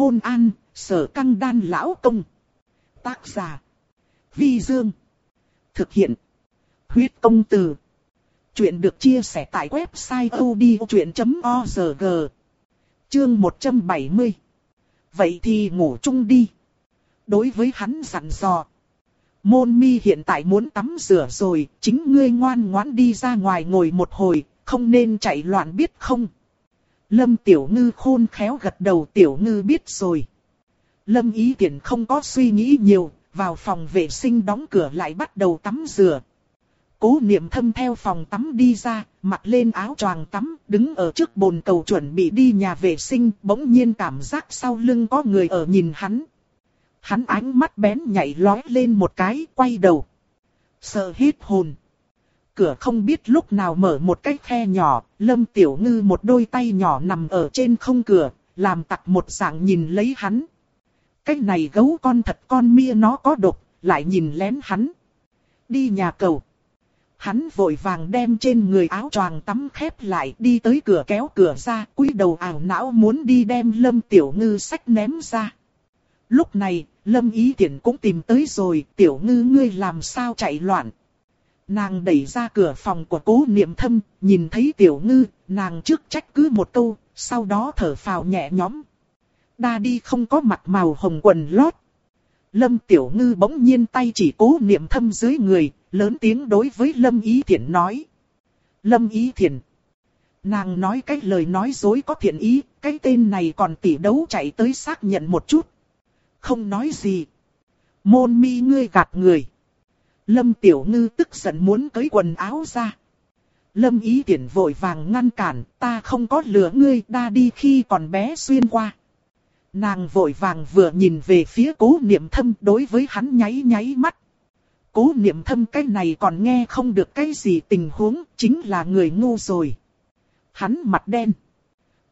hôn an, sở căng đan lão công. Tác giả. Vi Dương. Thực hiện. Huyết công từ. Chuyện được chia sẻ tại website odchuyện.org. Chương 170. Vậy thì ngủ chung đi. Đối với hắn dặn dò. Môn mi hiện tại muốn tắm rửa rồi, chính ngươi ngoan ngoãn đi ra ngoài ngồi một hồi, không nên chạy loạn biết không. Lâm Tiểu Ngư khôn khéo gật đầu Tiểu Ngư biết rồi. Lâm Ý Tiễn không có suy nghĩ nhiều, vào phòng vệ sinh đóng cửa lại bắt đầu tắm rửa. Cố niệm thâm theo phòng tắm đi ra, mặc lên áo choàng tắm, đứng ở trước bồn cầu chuẩn bị đi nhà vệ sinh, bỗng nhiên cảm giác sau lưng có người ở nhìn hắn. Hắn ánh mắt bén nhảy lói lên một cái, quay đầu. Sợ hết hồn. Cửa không biết lúc nào mở một cái khe nhỏ, Lâm Tiểu Ngư một đôi tay nhỏ nằm ở trên không cửa, làm tặc một dạng nhìn lấy hắn. Cái này gấu con thật con mia nó có độc, lại nhìn lén hắn. Đi nhà cầu. Hắn vội vàng đem trên người áo choàng tắm khép lại đi tới cửa kéo cửa ra, cúi đầu ảo não muốn đi đem Lâm Tiểu Ngư sách ném ra. Lúc này, Lâm Ý Tiễn cũng tìm tới rồi, Tiểu Ngư ngươi làm sao chạy loạn. Nàng đẩy ra cửa phòng của cố niệm thâm, nhìn thấy Tiểu Ngư, nàng trước trách cứ một câu, sau đó thở phào nhẹ nhõm. Đa đi không có mặt màu hồng quần lót. Lâm Tiểu Ngư bỗng nhiên tay chỉ cố niệm thâm dưới người, lớn tiếng đối với Lâm Ý Thiển nói. Lâm Ý Thiển. Nàng nói cái lời nói dối có thiện ý, cái tên này còn tỉ đấu chạy tới xác nhận một chút. Không nói gì. Môn mi ngươi gạt người. Lâm Tiểu Ngư tức giận muốn cởi quần áo ra. Lâm Ý Tiễn vội vàng ngăn cản, ta không có lừa ngươi đa đi khi còn bé xuyên qua. Nàng vội vàng vừa nhìn về phía cố niệm thâm đối với hắn nháy nháy mắt. Cố niệm thâm cái này còn nghe không được cái gì tình huống, chính là người ngu rồi. Hắn mặt đen.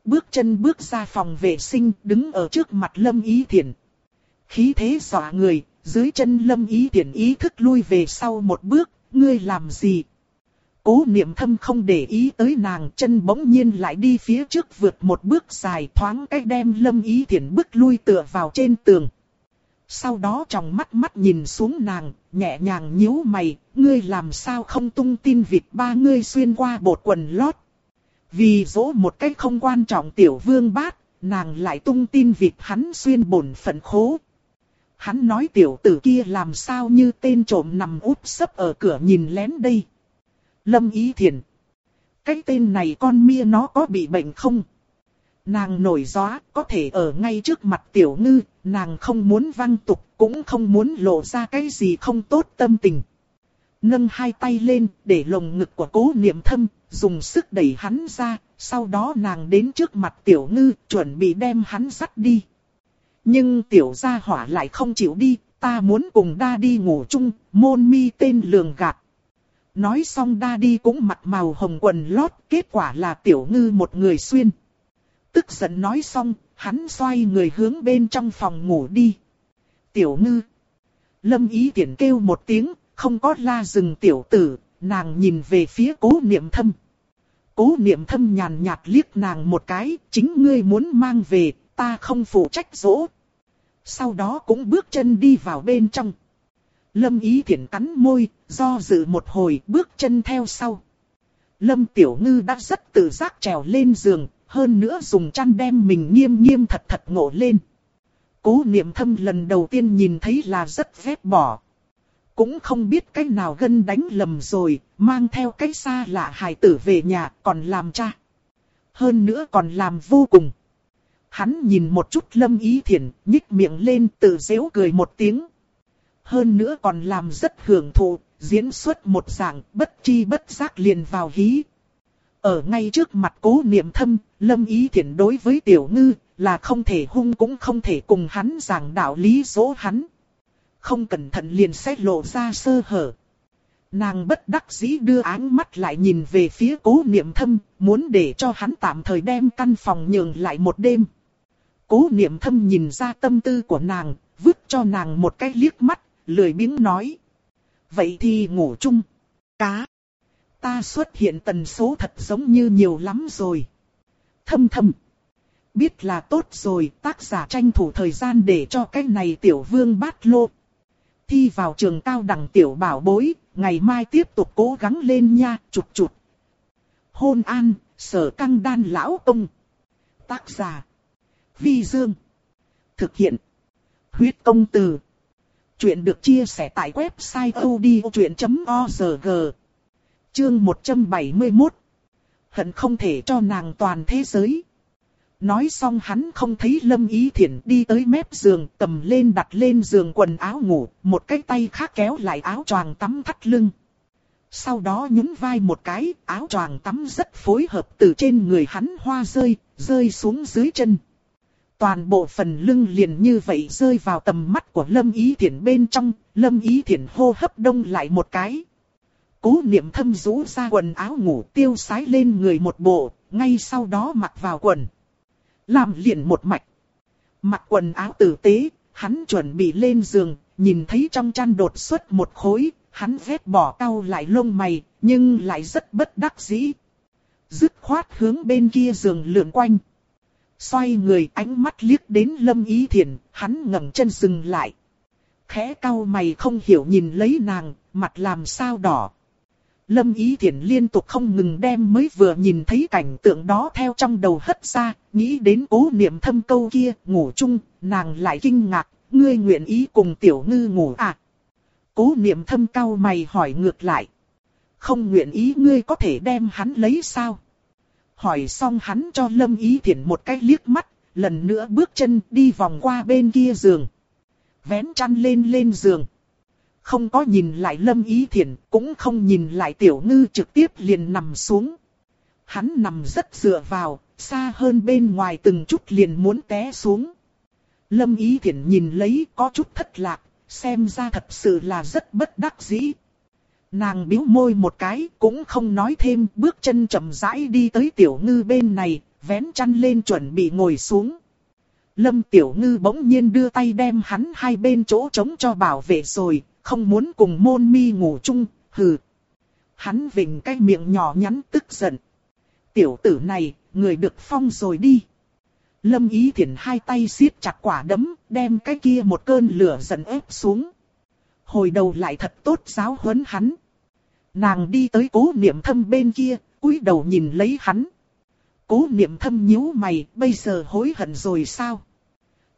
Bước chân bước ra phòng vệ sinh, đứng ở trước mặt Lâm Ý Thiển. Khí thế dọa người, dưới chân Lâm Ý tiện ý thức lui về sau một bước, ngươi làm gì? Cố niệm thâm không để ý tới nàng chân bỗng nhiên lại đi phía trước vượt một bước dài thoáng cách đem Lâm Ý thiện bước lui tựa vào trên tường. Sau đó trong mắt mắt nhìn xuống nàng, nhẹ nhàng nhíu mày, ngươi làm sao không tung tin vịt ba ngươi xuyên qua bột quần lót. Vì dỗ một cách không quan trọng tiểu vương bát, nàng lại tung tin vịt hắn xuyên bổn phận khố. Hắn nói tiểu tử kia làm sao như tên trộm nằm úp sấp ở cửa nhìn lén đây. Lâm Ý Thiền. Cái tên này con mia nó có bị bệnh không? Nàng nổi gió, có thể ở ngay trước mặt tiểu ngư, nàng không muốn văng tục, cũng không muốn lộ ra cái gì không tốt tâm tình. Nâng hai tay lên, để lồng ngực của cố niệm thâm, dùng sức đẩy hắn ra, sau đó nàng đến trước mặt tiểu ngư, chuẩn bị đem hắn dắt đi. Nhưng tiểu gia hỏa lại không chịu đi, ta muốn cùng đa đi ngủ chung, môn mi tên lường gạt. Nói xong đa đi cũng mặt màu hồng quần lót, kết quả là tiểu ngư một người xuyên. Tức giận nói xong, hắn xoay người hướng bên trong phòng ngủ đi. Tiểu ngư. Lâm ý tiện kêu một tiếng, không có la dừng tiểu tử, nàng nhìn về phía cố niệm thâm. Cố niệm thâm nhàn nhạt liếc nàng một cái, chính ngươi muốn mang về, ta không phụ trách dỗ. Sau đó cũng bước chân đi vào bên trong. Lâm ý Thiển cắn môi, do dự một hồi bước chân theo sau. Lâm Tiểu Ngư đã rất tự giác trèo lên giường, hơn nữa dùng chăn đem mình nghiêm nghiêm thật thật ngộ lên. Cố niệm thâm lần đầu tiên nhìn thấy là rất phép bỏ. Cũng không biết cái nào gân đánh lầm rồi, mang theo cái xa lạ hài tử về nhà còn làm cha. Hơn nữa còn làm vô cùng. Hắn nhìn một chút lâm ý thiền nhích miệng lên tự dễu cười một tiếng. Hơn nữa còn làm rất hưởng thụ, diễn xuất một dạng bất chi bất giác liền vào hí. Ở ngay trước mặt cố niệm thâm, lâm ý thiền đối với tiểu ngư, là không thể hung cũng không thể cùng hắn giảng đạo lý dỗ hắn. Không cẩn thận liền sẽ lộ ra sơ hở. Nàng bất đắc dĩ đưa áng mắt lại nhìn về phía cố niệm thâm, muốn để cho hắn tạm thời đem căn phòng nhường lại một đêm. Cố niệm thâm nhìn ra tâm tư của nàng, vứt cho nàng một cái liếc mắt, lười biếng nói. Vậy thì ngủ chung. Cá. Ta xuất hiện tần số thật giống như nhiều lắm rồi. Thâm thâm. biết là tốt rồi, tác giả tranh thủ thời gian để cho cái này tiểu vương bát lô. Thi vào trường cao đẳng tiểu bảo bối, ngày mai tiếp tục cố gắng lên nha, chụt chụt. Hôn an, sở căng đan lão ông. Tác giả. Vi Dương. Thực hiện. Huyết công từ. Chuyện được chia sẻ tại website odchuyện.org. Chương 171. Hận không thể cho nàng toàn thế giới. Nói xong hắn không thấy Lâm Ý Thiển đi tới mép giường, cầm lên đặt lên giường quần áo ngủ, một cái tay khác kéo lại áo choàng tắm thắt lưng. Sau đó nhún vai một cái, áo choàng tắm rất phối hợp từ trên người hắn hoa rơi, rơi xuống dưới chân. Toàn bộ phần lưng liền như vậy rơi vào tầm mắt của Lâm Ý Thiển bên trong, Lâm Ý Thiển hô hấp đông lại một cái. Cố niệm thâm rũ ra quần áo ngủ tiêu sái lên người một bộ, ngay sau đó mặc vào quần. Làm liền một mạch. Mặc quần áo tử tế, hắn chuẩn bị lên giường, nhìn thấy trong chăn đột xuất một khối, hắn vét bỏ cau lại lông mày, nhưng lại rất bất đắc dĩ. Dứt khoát hướng bên kia giường lượn quanh. Xoay người ánh mắt liếc đến lâm ý thiền, hắn ngẩng chân dừng lại. Khẽ cau mày không hiểu nhìn lấy nàng, mặt làm sao đỏ. Lâm Ý Thiển liên tục không ngừng đem mới vừa nhìn thấy cảnh tượng đó theo trong đầu hất ra, nghĩ đến cố niệm thâm câu kia, ngủ chung, nàng lại kinh ngạc, ngươi nguyện ý cùng tiểu ngư ngủ à? Cố niệm thâm cao mày hỏi ngược lại. Không nguyện ý ngươi có thể đem hắn lấy sao? Hỏi xong hắn cho Lâm Ý Thiển một cái liếc mắt, lần nữa bước chân đi vòng qua bên kia giường. Vén chăn lên lên giường không có nhìn lại Lâm Ý Thiển, cũng không nhìn lại Tiểu Ngư trực tiếp liền nằm xuống. Hắn nằm rất dựa vào, xa hơn bên ngoài từng chút liền muốn té xuống. Lâm Ý Thiển nhìn lấy có chút thất lạc, xem ra thật sự là rất bất đắc dĩ. Nàng biếu môi một cái, cũng không nói thêm, bước chân chậm rãi đi tới Tiểu Ngư bên này, vén chăn lên chuẩn bị ngồi xuống. Lâm Tiểu Ngư bỗng nhiên đưa tay đem hắn hai bên chỗ trống cho bảo vệ rồi, không muốn cùng môn mi ngủ chung, hừ. Hắn vỉnh cái miệng nhỏ nhắn tức giận. Tiểu tử này, người được phong rồi đi. Lâm ý thiển hai tay siết chặt quả đấm, đem cái kia một cơn lửa giận ép xuống. Hồi đầu lại thật tốt giáo huấn hắn. Nàng đi tới cố niệm thâm bên kia, cúi đầu nhìn lấy hắn. Cố niệm thâm nhíu mày, bây giờ hối hận rồi sao?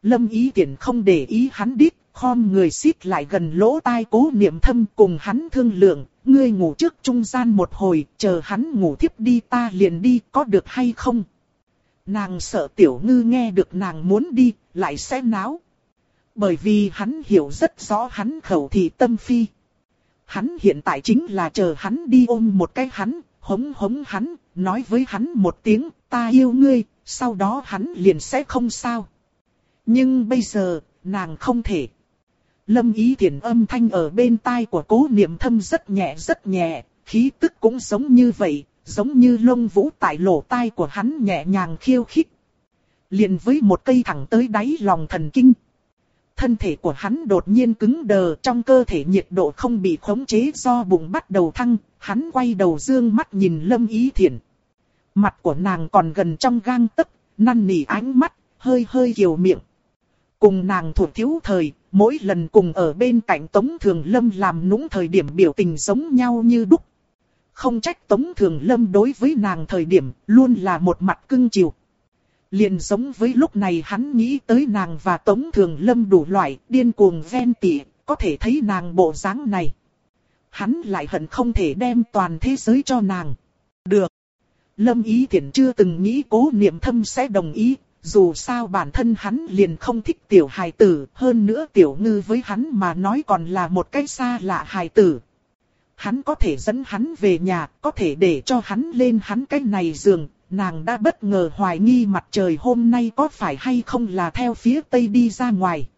Lâm ý tiện không để ý hắn đít, khom người xít lại gần lỗ tai cố niệm thâm cùng hắn thương lượng, ngươi ngủ trước trung gian một hồi, chờ hắn ngủ thiếp đi ta liền đi, có được hay không? Nàng sợ tiểu ngư nghe được nàng muốn đi, lại sẽ náo. Bởi vì hắn hiểu rất rõ hắn khẩu thị tâm phi. Hắn hiện tại chính là chờ hắn đi ôm một cái hắn, hống hống hắn, nói với hắn một tiếng, ta yêu ngươi, sau đó hắn liền sẽ không sao. Nhưng bây giờ, nàng không thể. Lâm ý thiền âm thanh ở bên tai của cố niệm thâm rất nhẹ rất nhẹ, khí tức cũng giống như vậy, giống như lông vũ tại lỗ tai của hắn nhẹ nhàng khiêu khích. liền với một cây thẳng tới đáy lòng thần kinh. Thân thể của hắn đột nhiên cứng đờ trong cơ thể nhiệt độ không bị khống chế do bụng bắt đầu thăng, hắn quay đầu dương mắt nhìn lâm ý thiện. Mặt của nàng còn gần trong gang tấc, năn nỉ ánh mắt, hơi hơi kiều miệng. Cùng nàng thuộc thiếu thời, mỗi lần cùng ở bên cạnh Tống Thường Lâm làm nũng thời điểm biểu tình giống nhau như đúc. Không trách Tống Thường Lâm đối với nàng thời điểm luôn là một mặt cưng chiều. Liền giống với lúc này hắn nghĩ tới nàng và Tống Thường Lâm đủ loại điên cuồng ven tỉ, có thể thấy nàng bộ dáng này. Hắn lại hận không thể đem toàn thế giới cho nàng. Được. Lâm Ý Thiển chưa từng nghĩ cố niệm thâm sẽ đồng ý, dù sao bản thân hắn liền không thích tiểu hài tử, hơn nữa tiểu ngư với hắn mà nói còn là một cái xa lạ hài tử. Hắn có thể dẫn hắn về nhà, có thể để cho hắn lên hắn cái này giường, nàng đã bất ngờ hoài nghi mặt trời hôm nay có phải hay không là theo phía tây đi ra ngoài.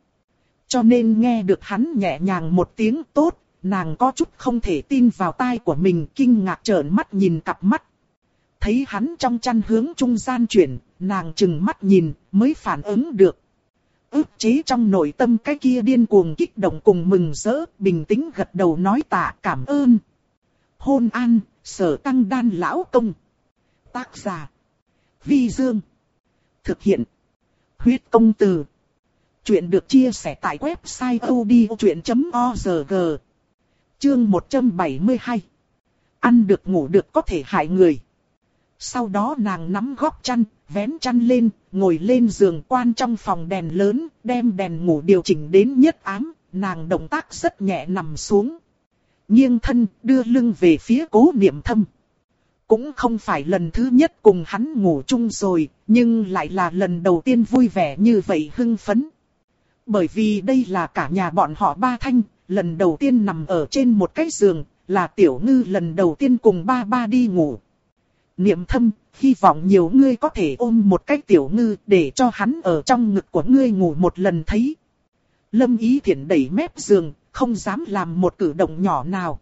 Cho nên nghe được hắn nhẹ nhàng một tiếng tốt, nàng có chút không thể tin vào tai của mình kinh ngạc trợn mắt nhìn cặp mắt. Thấy hắn trong chăn hướng trung gian chuyển, nàng chừng mắt nhìn, mới phản ứng được. ước chế trong nội tâm cái kia điên cuồng kích động cùng mừng rỡ, bình tĩnh gật đầu nói tạ cảm ơn. Hôn an, sở tăng đan lão công. Tác giả. Vi Dương. Thực hiện. Huyết công từ. Chuyện được chia sẻ tại website odchuyện.org. Chương 172. Ăn được ngủ được có thể hại người. Sau đó nàng nắm góc chăn, vén chăn lên, ngồi lên giường quan trong phòng đèn lớn, đem đèn ngủ điều chỉnh đến nhất ám, nàng động tác rất nhẹ nằm xuống. Nghiêng thân, đưa lưng về phía cố niệm thâm. Cũng không phải lần thứ nhất cùng hắn ngủ chung rồi, nhưng lại là lần đầu tiên vui vẻ như vậy hưng phấn. Bởi vì đây là cả nhà bọn họ ba thanh, lần đầu tiên nằm ở trên một cái giường, là tiểu ngư lần đầu tiên cùng ba ba đi ngủ. Niệm thâm, hy vọng nhiều ngươi có thể ôm một cái tiểu ngư để cho hắn ở trong ngực của ngươi ngủ một lần thấy. Lâm ý thiện đẩy mép giường, không dám làm một cử động nhỏ nào.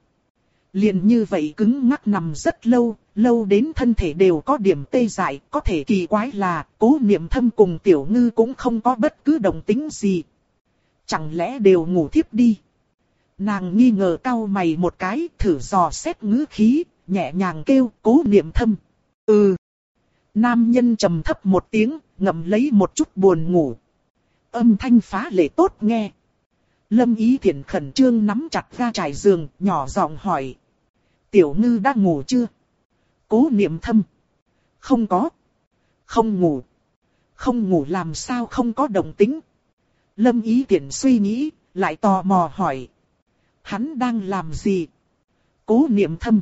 Liền như vậy cứng ngắc nằm rất lâu, lâu đến thân thể đều có điểm tê dại, có thể kỳ quái là cố niệm thâm cùng tiểu ngư cũng không có bất cứ động tính gì. Chẳng lẽ đều ngủ thiếp đi? Nàng nghi ngờ cau mày một cái, thử dò xét ngữ khí, nhẹ nhàng kêu cố niệm thâm. Ừ. Nam nhân trầm thấp một tiếng, ngậm lấy một chút buồn ngủ. Âm thanh phá lệ tốt nghe. Lâm ý thiện khẩn trương nắm chặt ra trải giường, nhỏ giọng hỏi. Tiểu ngư đã ngủ chưa? Cố niệm thâm. Không có. Không ngủ. Không ngủ làm sao không có động tính. Lâm ý tiện suy nghĩ, lại tò mò hỏi. Hắn đang làm gì? Cố niệm thâm.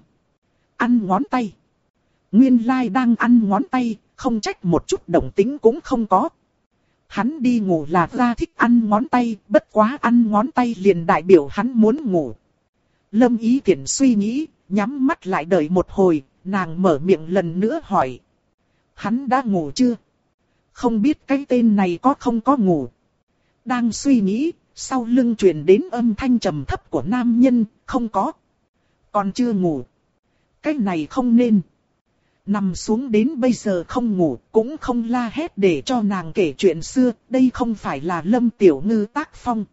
Ăn ngón tay. Nguyên lai đang ăn ngón tay, không trách một chút động tính cũng không có. Hắn đi ngủ là ra thích ăn ngón tay, bất quá ăn ngón tay liền đại biểu hắn muốn ngủ. Lâm ý tiện suy nghĩ, nhắm mắt lại đợi một hồi, nàng mở miệng lần nữa hỏi. Hắn đã ngủ chưa? Không biết cái tên này có không có ngủ. Đang suy nghĩ, sau lưng truyền đến âm thanh trầm thấp của nam nhân, không có. Còn chưa ngủ. Cái này không nên. Nằm xuống đến bây giờ không ngủ, cũng không la hét để cho nàng kể chuyện xưa, đây không phải là Lâm Tiểu Ngư tác phong.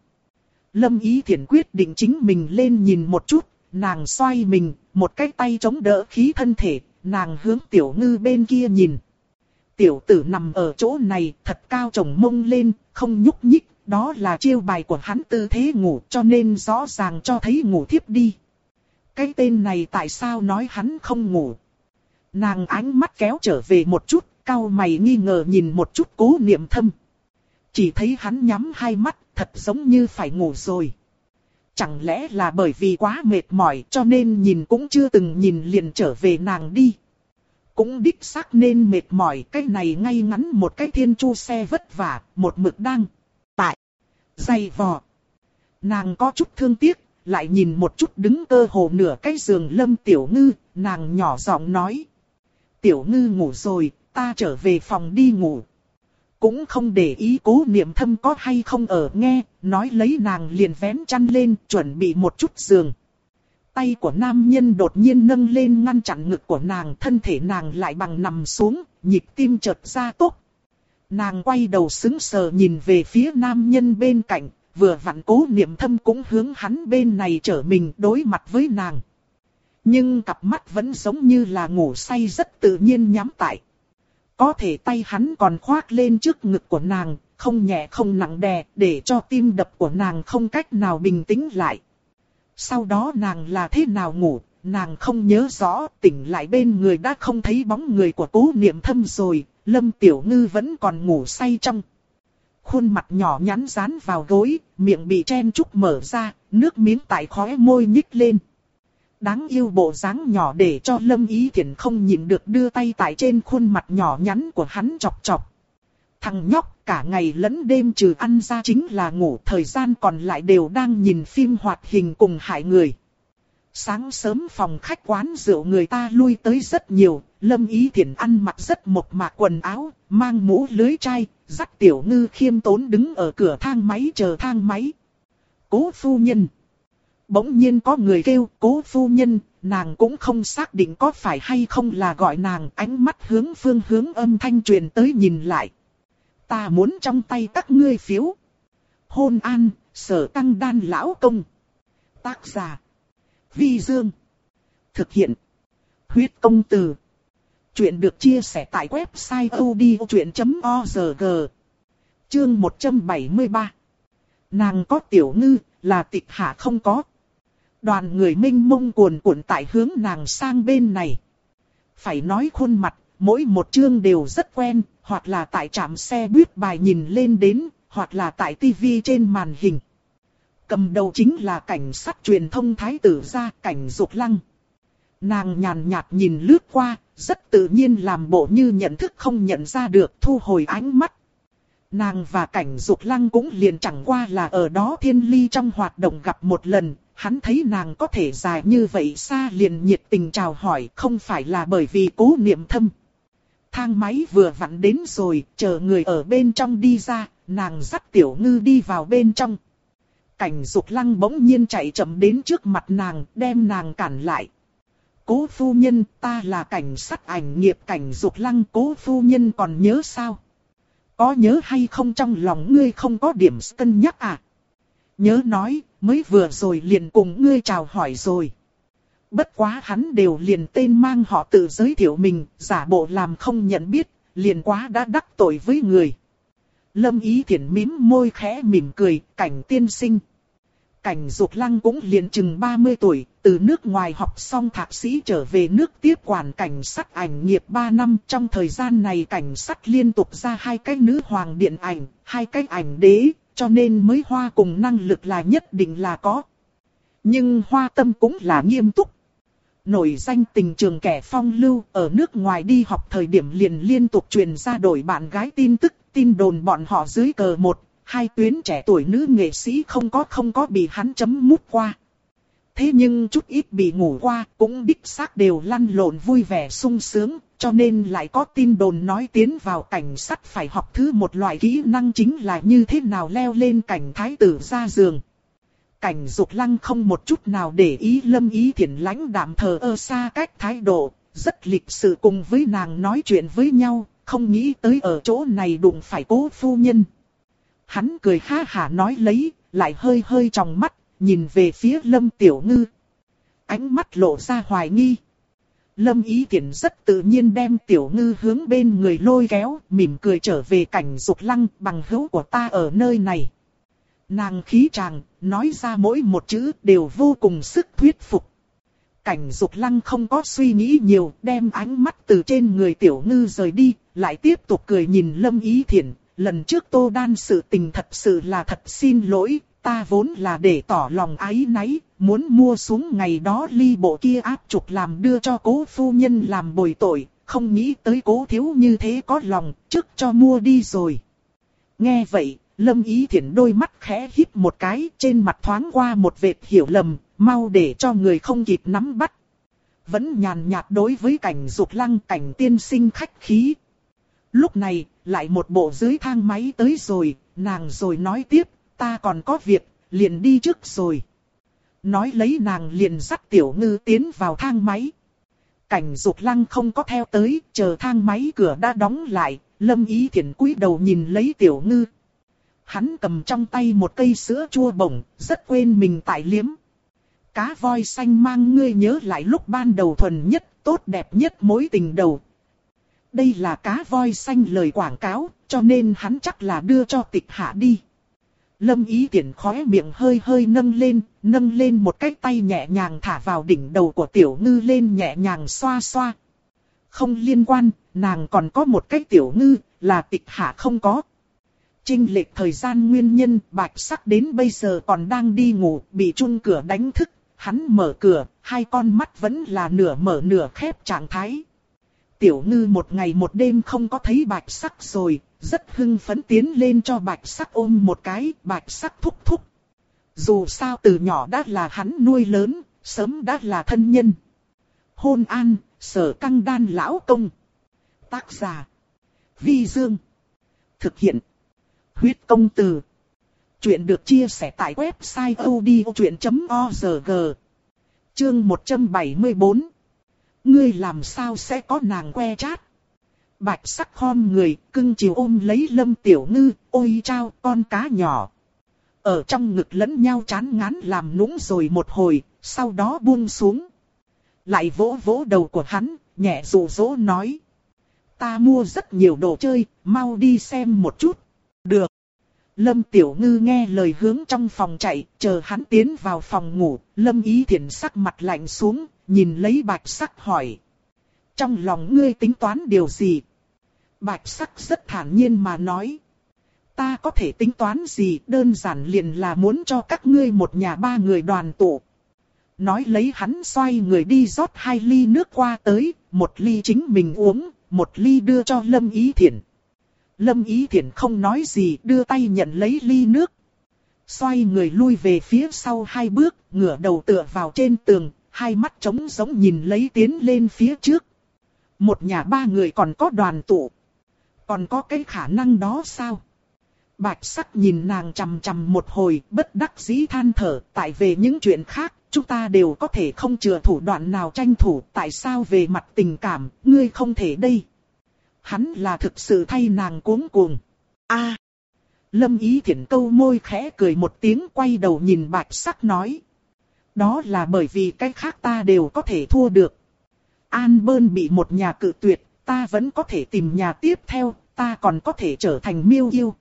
Lâm Ý Thiển quyết định chính mình lên nhìn một chút, nàng xoay mình, một cái tay chống đỡ khí thân thể, nàng hướng Tiểu Ngư bên kia nhìn. Tiểu tử nằm ở chỗ này, thật cao trồng mông lên, không nhúc nhích, đó là chiêu bài của hắn tư thế ngủ cho nên rõ ràng cho thấy ngủ thiếp đi. Cái tên này tại sao nói hắn không ngủ? Nàng ánh mắt kéo trở về một chút, cao mày nghi ngờ nhìn một chút cố niệm thâm. Chỉ thấy hắn nhắm hai mắt, thật giống như phải ngủ rồi. Chẳng lẽ là bởi vì quá mệt mỏi cho nên nhìn cũng chưa từng nhìn liền trở về nàng đi. Cũng đích xác nên mệt mỏi cái này ngay ngắn một cái thiên chu xe vất vả, một mực đang tại, dày vò. Nàng có chút thương tiếc, lại nhìn một chút đứng cơ hồ nửa cái giường lâm tiểu ngư, nàng nhỏ giọng nói. Tiểu ngư ngủ rồi, ta trở về phòng đi ngủ. Cũng không để ý cố niệm thâm có hay không ở nghe, nói lấy nàng liền vén chăn lên chuẩn bị một chút giường. Tay của nam nhân đột nhiên nâng lên ngăn chặn ngực của nàng, thân thể nàng lại bằng nằm xuống, nhịp tim chợt ra tốc. Nàng quay đầu sững sờ nhìn về phía nam nhân bên cạnh, vừa vặn cố niệm thâm cũng hướng hắn bên này trở mình đối mặt với nàng. Nhưng cặp mắt vẫn giống như là ngủ say rất tự nhiên nhắm tại. Có thể tay hắn còn khoác lên trước ngực của nàng, không nhẹ không nặng đè, để cho tim đập của nàng không cách nào bình tĩnh lại. Sau đó nàng là thế nào ngủ, nàng không nhớ rõ, tỉnh lại bên người đã không thấy bóng người của cố niệm thâm rồi, Lâm Tiểu Ngư vẫn còn ngủ say trong. Khuôn mặt nhỏ nhắn dán vào gối, miệng bị chen chúc mở ra, nước miếng tại khóe môi nhích lên. Đáng yêu bộ dáng nhỏ để cho Lâm Ý Thiển không nhìn được đưa tay tại trên khuôn mặt nhỏ nhắn của hắn chọc chọc. Thằng nhóc cả ngày lẫn đêm trừ ăn ra chính là ngủ thời gian còn lại đều đang nhìn phim hoạt hình cùng hại người. Sáng sớm phòng khách quán rượu người ta lui tới rất nhiều, Lâm Ý Thiển ăn mặc rất một mạc quần áo, mang mũ lưới chai, dắt tiểu ngư khiêm tốn đứng ở cửa thang máy chờ thang máy. Cố phu nhân. Bỗng nhiên có người kêu cố phu nhân, nàng cũng không xác định có phải hay không là gọi nàng ánh mắt hướng phương hướng âm thanh truyền tới nhìn lại. Ta muốn trong tay các ngươi phiếu. Hôn an, sở tăng đan lão công. Tác giả. Vi Dương. Thực hiện. Huyết công từ. Chuyện được chia sẻ tại website odchuyện.org. Chương 173 Nàng có tiểu ngư, là tịch hạ không có. Đoàn người minh mông cuồn cuộn tại hướng nàng sang bên này. Phải nói khuôn mặt, mỗi một chương đều rất quen, hoặc là tại trạm xe buýt bài nhìn lên đến, hoặc là tại tivi trên màn hình. Cầm đầu chính là cảnh sát truyền thông thái tử gia cảnh dục lăng. Nàng nhàn nhạt nhìn lướt qua, rất tự nhiên làm bộ như nhận thức không nhận ra được thu hồi ánh mắt. Nàng và cảnh dục lăng cũng liền chẳng qua là ở đó thiên ly trong hoạt động gặp một lần, hắn thấy nàng có thể dài như vậy xa liền nhiệt tình chào hỏi không phải là bởi vì cố niệm thâm. Thang máy vừa vặn đến rồi, chờ người ở bên trong đi ra, nàng dắt tiểu ngư đi vào bên trong. Cảnh dục lăng bỗng nhiên chạy chậm đến trước mặt nàng, đem nàng cản lại. Cố phu nhân, ta là cảnh sát ảnh nghiệp cảnh dục lăng, cố phu nhân còn nhớ sao? Có nhớ hay không trong lòng ngươi không có điểm cân nhắc à? Nhớ nói, mới vừa rồi liền cùng ngươi chào hỏi rồi. Bất quá hắn đều liền tên mang họ tự giới thiệu mình, giả bộ làm không nhận biết, liền quá đã đắc tội với người. Lâm ý thiển mím môi khẽ mỉm cười, cảnh tiên sinh. Cảnh dục lăng cũng liền chừng 30 tuổi, từ nước ngoài học xong thạc sĩ trở về nước tiếp quản cảnh sát ảnh nghiệp 3 năm. Trong thời gian này cảnh sát liên tục ra hai cái nữ hoàng điện ảnh, hai cái ảnh đế, cho nên mới hoa cùng năng lực là nhất định là có. Nhưng hoa tâm cũng là nghiêm túc. Nổi danh tình trường kẻ phong lưu ở nước ngoài đi học thời điểm liền liên tục truyền ra đổi bạn gái tin tức, tin đồn bọn họ dưới cờ một, hai tuyến trẻ tuổi nữ nghệ sĩ không có không có bị hắn chấm mút qua. Thế nhưng chút ít bị ngủ qua cũng đích xác đều lăn lộn vui vẻ sung sướng, cho nên lại có tin đồn nói tiến vào cảnh sát phải học thứ một loại kỹ năng chính là như thế nào leo lên cảnh thái tử ra giường. Cảnh dục lăng không một chút nào để ý lâm ý thiện lãnh đạm thờ ơ xa cách thái độ, rất lịch sự cùng với nàng nói chuyện với nhau, không nghĩ tới ở chỗ này đụng phải cố phu nhân. Hắn cười ha hả nói lấy, lại hơi hơi trong mắt, nhìn về phía lâm tiểu ngư. Ánh mắt lộ ra hoài nghi. Lâm ý thiển rất tự nhiên đem tiểu ngư hướng bên người lôi kéo, mỉm cười trở về cảnh dục lăng bằng hữu của ta ở nơi này. Nàng khí chàng, nói ra mỗi một chữ đều vô cùng sức thuyết phục. Cảnh dục lăng không có suy nghĩ nhiều, đem ánh mắt từ trên người tiểu ngư rời đi, lại tiếp tục cười nhìn lâm ý thiển Lần trước tô đan sự tình thật sự là thật xin lỗi, ta vốn là để tỏ lòng ái náy, muốn mua xuống ngày đó ly bộ kia áp trục làm đưa cho cố phu nhân làm bồi tội, không nghĩ tới cố thiếu như thế có lòng, trước cho mua đi rồi. Nghe vậy, lâm ý thiện đôi mắt khẽ híp một cái, trên mặt thoáng qua một vệt hiểu lầm, mau để cho người không kịp nắm bắt. Vẫn nhàn nhạt đối với cảnh dục lăng cảnh tiên sinh khách khí. Lúc này, lại một bộ dưới thang máy tới rồi, nàng rồi nói tiếp, ta còn có việc, liền đi trước rồi. Nói lấy nàng liền dắt tiểu ngư tiến vào thang máy. Cảnh dục lăng không có theo tới, chờ thang máy cửa đã đóng lại, lâm ý thiện cúi đầu nhìn lấy tiểu ngư. Hắn cầm trong tay một cây sữa chua bổng, rất quên mình tại liếm. Cá voi xanh mang ngươi nhớ lại lúc ban đầu thuần nhất, tốt đẹp nhất mối tình đầu. Đây là cá voi xanh lời quảng cáo, cho nên hắn chắc là đưa cho tịch hạ đi. Lâm ý tiện khóe miệng hơi hơi nâng lên, nâng lên một cái tay nhẹ nhàng thả vào đỉnh đầu của tiểu ngư lên nhẹ nhàng xoa xoa. Không liên quan, nàng còn có một cái tiểu ngư, là tịch hạ không có. Trinh lệch thời gian nguyên nhân bạch sắc đến bây giờ còn đang đi ngủ, bị chung cửa đánh thức, hắn mở cửa, hai con mắt vẫn là nửa mở nửa khép trạng thái. Tiểu ngư một ngày một đêm không có thấy bạch sắc rồi, rất hưng phấn tiến lên cho bạch sắc ôm một cái, bạch sắc thúc thúc. Dù sao từ nhỏ đã là hắn nuôi lớn, sớm đã là thân nhân. Hôn an, sở căng đan lão công. Tác giả. Vi Dương. Thực hiện. Huyết công từ. Chuyện được chia sẻ tại website odchuyện.org. Chương 174. Ngươi làm sao sẽ có nàng que chát? Bạch sắc khom người, cưng chiều ôm lấy lâm tiểu ngư, ôi trao con cá nhỏ. Ở trong ngực lẫn nhau chán ngán làm nũng rồi một hồi, sau đó buông xuống. Lại vỗ vỗ đầu của hắn, nhẹ rủ rỗ nói. Ta mua rất nhiều đồ chơi, mau đi xem một chút. Được. Lâm Tiểu Ngư nghe lời hướng trong phòng chạy, chờ hắn tiến vào phòng ngủ, Lâm Ý Thiển sắc mặt lạnh xuống, nhìn lấy bạch sắc hỏi. Trong lòng ngươi tính toán điều gì? Bạch sắc rất thản nhiên mà nói. Ta có thể tính toán gì đơn giản liền là muốn cho các ngươi một nhà ba người đoàn tụ. Nói lấy hắn xoay người đi rót hai ly nước qua tới, một ly chính mình uống, một ly đưa cho Lâm Ý Thiển. Lâm Ý Thiển không nói gì đưa tay nhận lấy ly nước. Xoay người lui về phía sau hai bước, ngửa đầu tựa vào trên tường, hai mắt trống giống nhìn lấy tiến lên phía trước. Một nhà ba người còn có đoàn tụ. Còn có cái khả năng đó sao? Bạch sắc nhìn nàng chằm chằm một hồi, bất đắc dĩ than thở, tại về những chuyện khác, chúng ta đều có thể không chừa thủ đoạn nào tranh thủ, tại sao về mặt tình cảm, ngươi không thể đây. Hắn là thực sự thay nàng cuống cuồng. a Lâm ý thiện câu môi khẽ cười một tiếng quay đầu nhìn bạch sắc nói. Đó là bởi vì cái khác ta đều có thể thua được. An bơn bị một nhà cự tuyệt, ta vẫn có thể tìm nhà tiếp theo, ta còn có thể trở thành miêu yêu.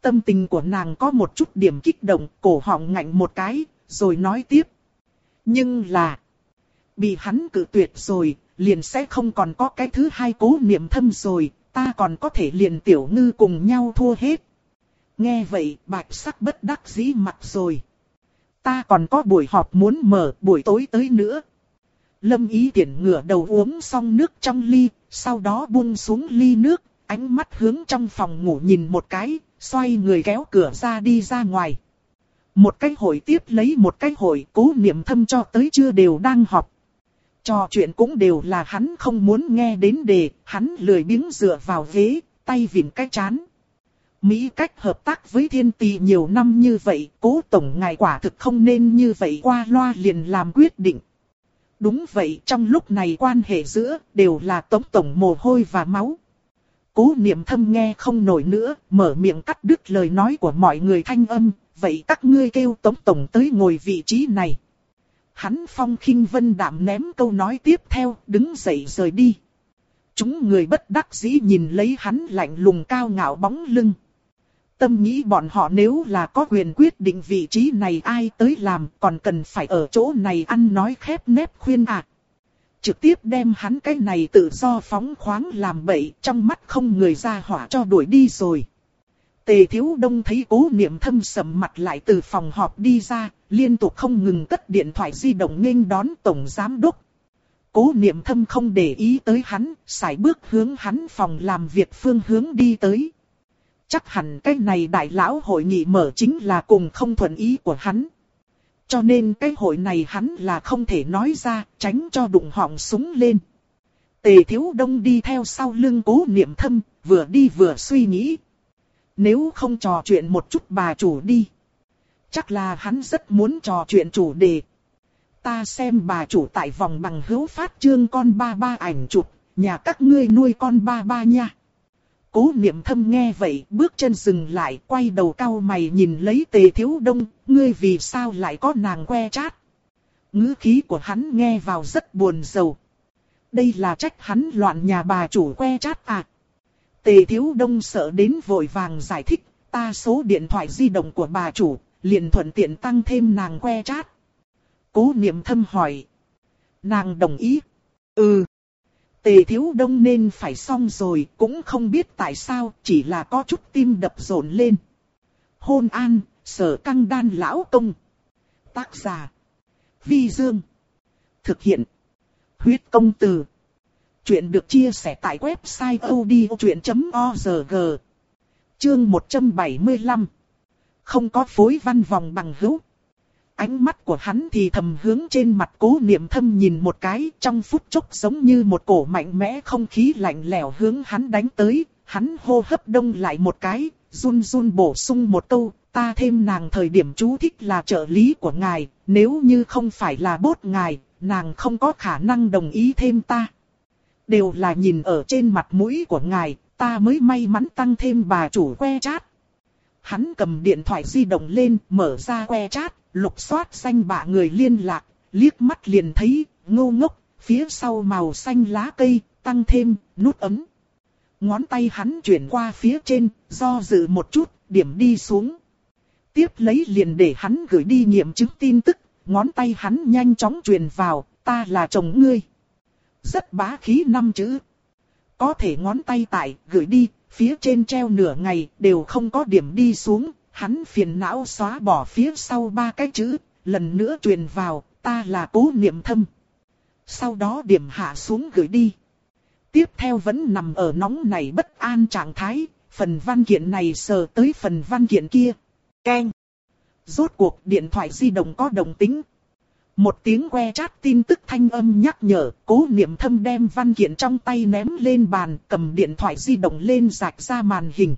Tâm tình của nàng có một chút điểm kích động, cổ họng ngạnh một cái, rồi nói tiếp. Nhưng là, bị hắn cự tuyệt rồi, liền sẽ không còn có cái thứ hai cố niệm thâm rồi, ta còn có thể liền tiểu ngư cùng nhau thua hết. Nghe vậy, bạch sắc bất đắc dĩ mặt rồi. Ta còn có buổi họp muốn mở buổi tối tới nữa. Lâm ý tiện ngửa đầu uống xong nước trong ly, sau đó buông xuống ly nước, ánh mắt hướng trong phòng ngủ nhìn một cái, xoay người kéo cửa ra đi ra ngoài. Một cái hội tiếp lấy một cái hội cố niệm thâm cho tới chưa đều đang họp. Trò chuyện cũng đều là hắn không muốn nghe đến đề, hắn lười biếng dựa vào ghế, tay vịn cái chán. Mỹ cách hợp tác với thiên tỷ nhiều năm như vậy, cố tổng ngài quả thực không nên như vậy qua loa liền làm quyết định. Đúng vậy, trong lúc này quan hệ giữa đều là tống tổng mồ hôi và máu. Cố niệm thâm nghe không nổi nữa, mở miệng cắt đứt lời nói của mọi người thanh âm, vậy các ngươi kêu tống tổng tới ngồi vị trí này. Hắn phong khinh vân đạm ném câu nói tiếp theo, đứng dậy rời đi. Chúng người bất đắc dĩ nhìn lấy hắn lạnh lùng cao ngạo bóng lưng. Tâm nghĩ bọn họ nếu là có quyền quyết định vị trí này ai tới làm còn cần phải ở chỗ này ăn nói khép nép khuyên ạ. À. Trực tiếp đem hắn cái này tự do phóng khoáng làm bậy trong mắt không người ra hỏa cho đuổi đi rồi. Tề thiếu đông thấy cố niệm thâm sầm mặt lại từ phòng họp đi ra, liên tục không ngừng cất điện thoại di động nghênh đón tổng giám đốc. Cố niệm thâm không để ý tới hắn, xài bước hướng hắn phòng làm việc phương hướng đi tới. Chắc hẳn cái này đại lão hội nghị mở chính là cùng không thuận ý của hắn. Cho nên cái hội này hắn là không thể nói ra, tránh cho đụng họng súng lên. Tề thiếu đông đi theo sau lưng cố niệm thâm, vừa đi vừa suy nghĩ. Nếu không trò chuyện một chút bà chủ đi. Chắc là hắn rất muốn trò chuyện chủ đề. Ta xem bà chủ tại vòng bằng hữu phát trương con ba ba ảnh chụp, nhà các ngươi nuôi con ba ba nha. Cố niệm thâm nghe vậy, bước chân dừng lại, quay đầu cao mày nhìn lấy tề thiếu đông, ngươi vì sao lại có nàng que chát. ngữ khí của hắn nghe vào rất buồn rầu. Đây là trách hắn loạn nhà bà chủ que chát à. Tề thiếu đông sợ đến vội vàng giải thích, ta số điện thoại di động của bà chủ, liền thuận tiện tăng thêm nàng que chát. Cố niệm thâm hỏi. Nàng đồng ý. Ừ. Tề thiếu đông nên phải xong rồi, cũng không biết tại sao, chỉ là có chút tim đập rộn lên. Hôn an, sở căng đan lão công. Tác giả. Vi Dương. Thực hiện. Huyết công từ. Chuyện được chia sẻ tại website odchuyện.org. Chương 175. Không có phối văn vòng bằng hữu. Ánh mắt của hắn thì thầm hướng trên mặt cố niệm thâm nhìn một cái trong phút chốc giống như một cổ mạnh mẽ không khí lạnh lẽo hướng hắn đánh tới. Hắn hô hấp đông lại một cái, run run bổ sung một câu, ta thêm nàng thời điểm chú thích là trợ lý của ngài, nếu như không phải là bốt ngài, nàng không có khả năng đồng ý thêm ta. Đều là nhìn ở trên mặt mũi của ngài, ta mới may mắn tăng thêm bà chủ que chat. Hắn cầm điện thoại di động lên, mở ra que chat, lục soát xanh bạ người liên lạc, liếc mắt liền thấy, ngô ngốc, phía sau màu xanh lá cây, tăng thêm, nút ấm. Ngón tay hắn chuyển qua phía trên, do dự một chút, điểm đi xuống. Tiếp lấy liền để hắn gửi đi nghiệm chứng tin tức, ngón tay hắn nhanh chóng truyền vào, ta là chồng ngươi. Rất bá khí năm chữ. Có thể ngón tay tại, gửi đi, phía trên treo nửa ngày, đều không có điểm đi xuống, hắn phiền não xóa bỏ phía sau ba cái chữ, lần nữa truyền vào, ta là cố niệm thâm. Sau đó điểm hạ xuống gửi đi. Tiếp theo vẫn nằm ở nóng này bất an trạng thái, phần văn kiện này sờ tới phần văn kiện kia. keng Rốt cuộc điện thoại di động có đồng tính. Một tiếng que chát tin tức thanh âm nhắc nhở, cố niệm thâm đem văn kiện trong tay ném lên bàn, cầm điện thoại di động lên rạch ra màn hình.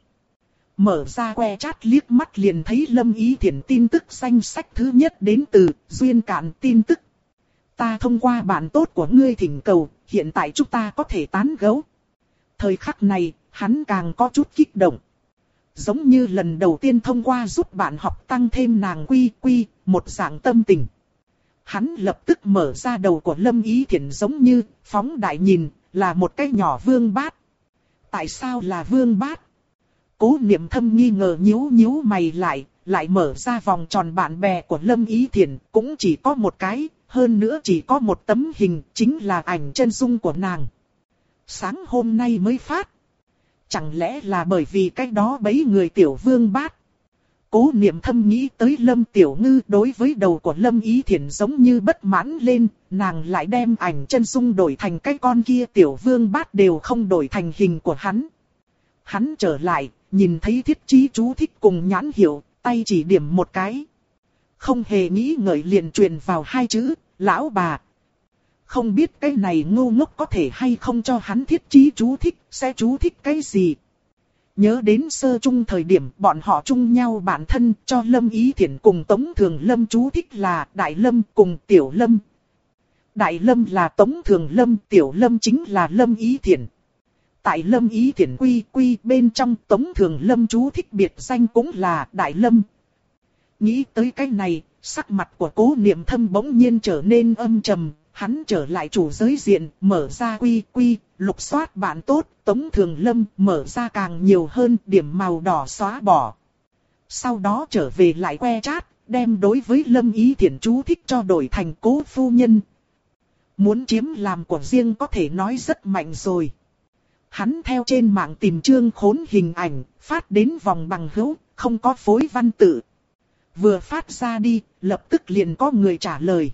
Mở ra que chat liếc mắt liền thấy Lâm Ý Thiển tin tức danh sách thứ nhất đến từ Duyên Cạn tin tức. Ta thông qua bạn tốt của ngươi thỉnh cầu, hiện tại chúng ta có thể tán gẫu. Thời khắc này, hắn càng có chút kích động. Giống như lần đầu tiên thông qua giúp bạn học tăng thêm nàng quy quy, một dạng tâm tình. Hắn lập tức mở ra đầu của Lâm Ý Thiển giống như, phóng đại nhìn, là một cái nhỏ vương bát. Tại sao là vương bát? Cố niệm thâm nghi ngờ nhíu nhíu mày lại, lại mở ra vòng tròn bạn bè của Lâm Ý Thiển, cũng chỉ có một cái, hơn nữa chỉ có một tấm hình, chính là ảnh chân dung của nàng. Sáng hôm nay mới phát. Chẳng lẽ là bởi vì cách đó bấy người tiểu vương bát. Cố niệm thâm nghĩ tới Lâm Tiểu Ngư đối với đầu của Lâm Ý Thiển giống như bất mãn lên, nàng lại đem ảnh chân dung đổi thành cái con kia tiểu vương bát đều không đổi thành hình của hắn. Hắn trở lại, nhìn thấy thiết trí chú thích cùng nhãn hiệu, tay chỉ điểm một cái. Không hề nghĩ ngợi liền truyền vào hai chữ, lão bà. Không biết cái này ngu ngốc có thể hay không cho hắn thiết trí chú thích, sẽ chú thích cái gì. Nhớ đến sơ chung thời điểm bọn họ chung nhau bản thân cho Lâm Ý Thiển cùng Tống Thường Lâm chú thích là Đại Lâm cùng Tiểu Lâm. Đại Lâm là Tống Thường Lâm, Tiểu Lâm chính là Lâm Ý Thiển. Tại Lâm Ý Thiển quy quy bên trong Tống Thường Lâm chú thích biệt danh cũng là Đại Lâm. Nghĩ tới cái này, sắc mặt của cố niệm thâm bỗng nhiên trở nên âm trầm, hắn trở lại chủ giới diện, mở ra quy quy, lục soát bạn tốt, Tống Thường Lâm mở ra càng nhiều hơn điểm màu đỏ xóa bỏ. Sau đó trở về lại que chat, đem đối với Lâm Ý Thiển chú thích cho đổi thành cố phu nhân. Muốn chiếm làm của riêng có thể nói rất mạnh rồi. Hắn theo trên mạng tìm chương khốn hình ảnh, phát đến vòng bằng hữu, không có phối văn tự. Vừa phát ra đi, lập tức liền có người trả lời.